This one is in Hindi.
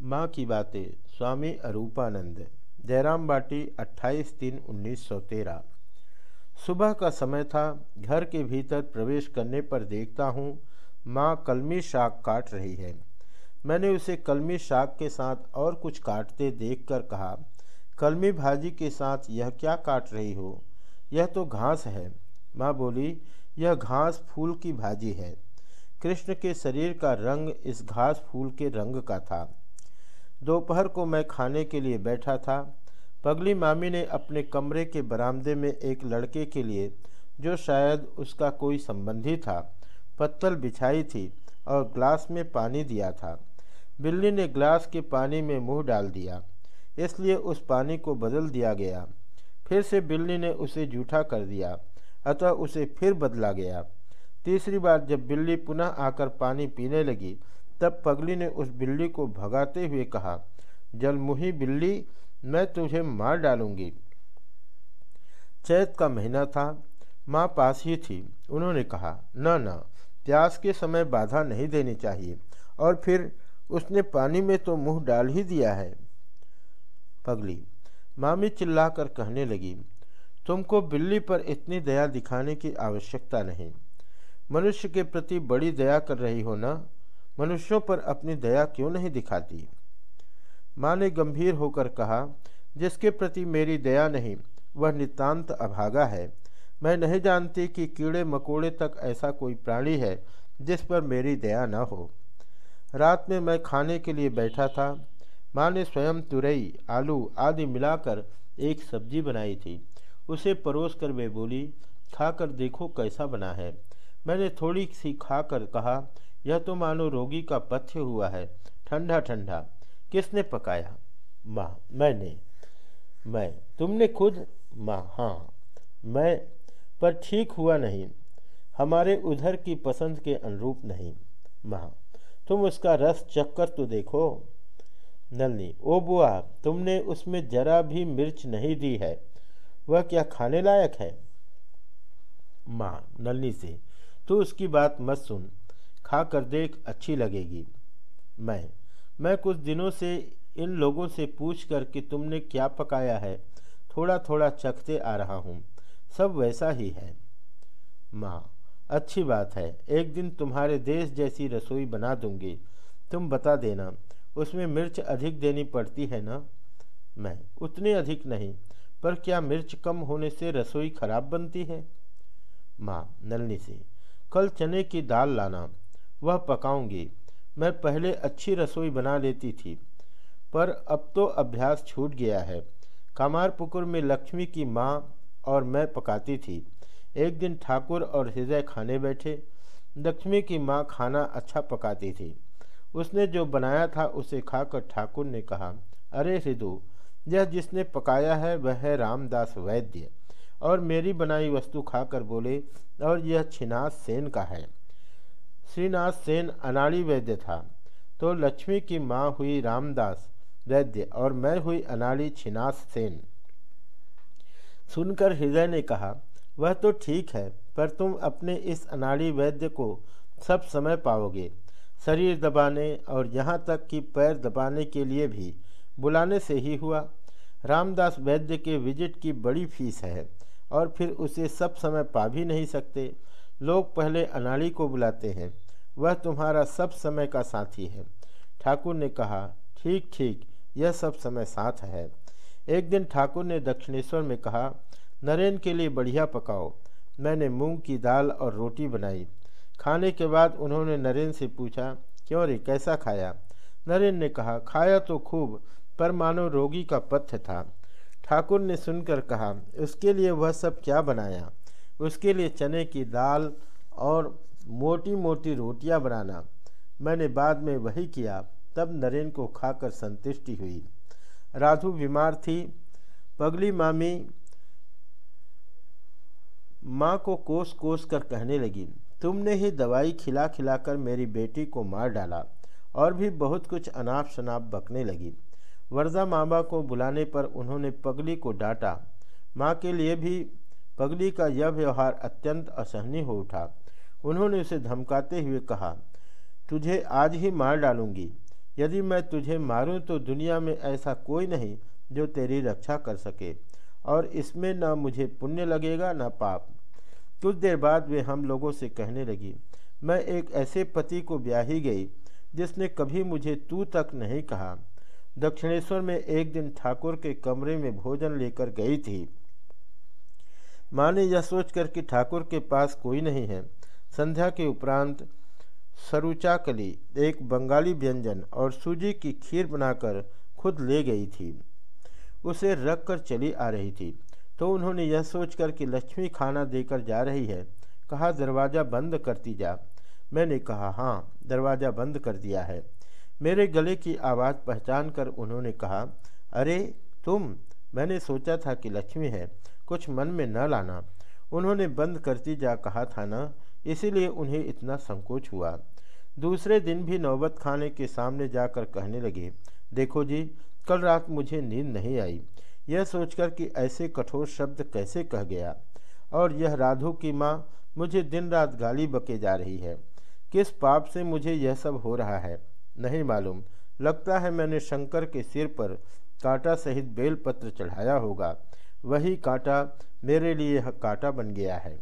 माँ की बातें, स्वामी अरूपानंद। जयराम बाटी 28 तीन 1913 सुबह का समय था, घर के भीतर प्रवेश करने पर देखता हूँ, माँ कलमी शाक काट रही है। मैंने उसे कलमी शाक के साथ और कुछ काटते देखकर कहा, कलमी भाजी के साथ यह क्या काट रही हो? यह तो घास है। माँ बोली, यह घास फूल की भाजी है। कृष्ण के शरीर का रंग इस घास फूल के रंग का था। दोपहर को मैं खाने के लिए बैठा था। पगली मामी ने अपने कमरे के बरामदे में एक लड़के के लिए, जो शायद उसका कोई संबंधी था, पत्तल बिछाई थी और ग्लास में पानी दिया था। बिल्ली ने ग्लास के पानी में मुँह डाल दिया, इसलिए उस पानी को बदल दिया गया। फिर से बिल्ली ने उसे जूठा कर दिया, अतः उसे फिर बदला गया। तीसरी बार जब बिल्ली पुनः आकर पानी पीने लगी तब पगली ने उस बिल्ली को भगाते हुए कहा जलमुही बिल्ली, मैं तुझे मार डालूँगी। चैत का महीना था, माँ पास ही थी। उन्होंने कहा, न न, प्यास के समय बाधा नहीं देनी चाहिए, और फिर उसने पानी में तो मुँह डाल ही दिया है। पगली मामी चिल्लाकर कहने लगी, तुमको बिल्ली पर इतनी दया दिखाने की आवश्यकता नहीं। मनुष्य के प्रति बड़ी दया कर रही हो ना? मनुष्यों पर अपनी दया क्यों नहीं दिखाती? माँ ने गंभीर होकर कहा, जिसके प्रति मेरी दया नहीं, वह नितांत अभागा है। मैं नहीं जानती कि कीड़े मकोड़े तक ऐसा कोई प्राणी है, जिस पर मेरी दया न हो। रात में मैं खाने के लिए बैठा था। माँ ने स्वयं तुरई, आलू आदि मिलाकर एक सब्ज़ी बनाई थी। उसे परोस कर वे बोली, खाकर देखो कैसा बना है। मैंने थोड़ी सी खाकर कहा यह तो मानो रोगी का पथ्य हुआ है। ठंडा ठंडा, किसने पकाया? माँ, मैंने। मैं, तुमने खुद? माँ हाँ मैं, पर ठीक हुआ नहीं। हमारे उधर की पसंद के अनुरूप नहीं। माँ, तुम उसका रस चक्कर तो देखो। नलनी, ओ बुआ, तुमने उसमें जरा भी मिर्च नहीं दी है। वह क्या खाने लायक है? माँ, नलनी से, तू उसकी बात मत सुन। खा कर देख अच्छी लगेगी। मैं मैं कुछ दिनों से इन लोगों से पूछ कर कि तुमने क्या पकाया है थोड़ा थोड़ा चखते आ रहा हूँ। सब वैसा ही है। माँ, अच्छी बात है, एक दिन तुम्हारे देश जैसी रसोई बना दूँगी। तुम बता देना, उसमें मिर्च अधिक देनी पड़ती है ना? मैं, उतनी अधिक नहीं, पर क्या मिर्च कम होने से रसोई खराब बनती है? माँ, नलनी से, कल चने की दाल लाना वह पकाऊँगी। मैं पहले अच्छी रसोई बना लेती थी, पर अब तो अभ्यास छूट गया है। कामारपुकुर में लक्ष्मी की माँ और मैं पकाती थी। एक दिन ठाकुर और हृदय खाने बैठे। लक्ष्मी की माँ खाना अच्छा पकाती थी। उसने जो बनाया था उसे खाकर ठाकुर ने कहा, अरे हृदु यह जिसने पकाया है वह है रामदास वैद्य। और मेरी बनाई वस्तु खाकर बोले, और यह छिनास सेन का है। श्रीनाथ सेन अनाड़ी वैद्य था। तो लक्ष्मी की माँ हुई रामदास वैद्य और मैं हुई अनाड़ी छिनास सेन। सुनकर हृदय ने कहा, वह तो ठीक है, पर तुम अपने इस अनाड़ी वैद्य को सब समय पाओगे। शरीर दबाने और यहाँ तक कि पैर दबाने के लिए भी, बुलाने से ही हुआ। रामदास वैद्य के विज़िट की बड़ी फ़ीस है और फिर उसे सब समय पा भी नहीं सकते। लोग पहले अनाड़ी को बुलाते हैं। वह तुम्हारा सब समय का साथी है। ठाकुर ने कहा, ठीक ठीक, यह सब समय साथ है। एक दिन ठाकुर ने दक्षिणेश्वर में कहा, नरेन के लिए बढ़िया पकाओ। मैंने मूंग की दाल और रोटी बनाई। खाने के बाद उन्होंने नरेन से पूछा, क्यों रे, कैसा खाया? नरेन ने कहा, खाया तो खूब, पर मानो रोगी का पथ्य था। ठाकुर ने सुनकर कहा, उसके लिए वह सब क्या बनाया? उसके लिए चने की दाल और मोटी मोटी रोटियाँ बनाना। मैंने बाद में वही किया। तब नरेन को खाकर संतुष्टि हुई। राधु बीमार थी। पगली मामी माँ को कोस कोस कर कहने लगी, तुमने ही दवाई खिला खिलाकर मेरी बेटी को मार डाला और भी बहुत कुछ अनाप शनाप बकने लगी। वर्दा मामा को बुलाने पर उन्होंने पगली को डांटा। माँ के लिए भी पगली का यह व्यवहार अत्यंत असहनीय हो उठा। उन्होंने उसे धमकाते हुए कहा, तुझे आज ही मार डालूँगी। यदि मैं तुझे मारूं तो दुनिया में ऐसा कोई नहीं जो तेरी रक्षा कर सके, और इसमें न मुझे पुण्य लगेगा, न पाप। कुछ देर बाद वे हम लोगों से कहने लगी, मैं एक ऐसे पति को ब्याही गई, जिसने कभी मुझे तू तक नहीं कहा। दक्षिणेश्वर में एक दिन ठाकुर के कमरे में भोजन लेकर गई थी। माँ ने यह सोचकर कि ठाकुर के पास कोई नहीं है। संध्या के उपरांत सरुचाकली एक बंगाली व्यंजन और सूजी की खीर बनाकर खुद ले गई थी। उसे रख कर चली आ रही थी। तो उन्होंने यह सोचकर कि लक्ष्मी खाना देकर जा रही है, कहा, दरवाज़ा बंद करती जा। मैंने कहा हाँ दरवाज़ा बंद कर दिया है। मेरे गले की आवाज़ पहचान कर उन्होंने कहा, अरे, तुम मैंने सोचा था कि लक्ष्मी है, कुछ मन में न लाना। उन्होंने बंद करती जा कहा था ना, इसीलिए उन्हें इतना संकोच हुआ। दूसरे दिन भी नौबत खाने के सामने जाकर कहने लगे, देखो जी, कल रात मुझे नींद नहीं आई। यह सोचकर कि ऐसे कठोर शब्द कैसे कह गया। और यह राधु की माँ मुझे दिन रात गाली बके जा रही है। किस पाप से मुझे यह सब हो रहा है? नहीं मालूम। लगता है मैंने शंकर के सिर पर कांटा सहित बेलपत्र चढ़ाया होगा। वही कांटा मेरे लिए कांटा बन गया है।